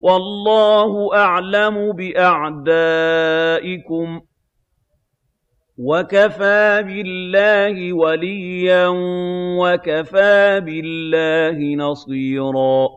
وَاللَّهُ أَعْلَمُ بِأَعْدَائِكُمْ ۚ وَكَفَىٰ بِاللَّهِ وَلِيًّا وَكَفَىٰ بِاللَّهِ نَصِيرًا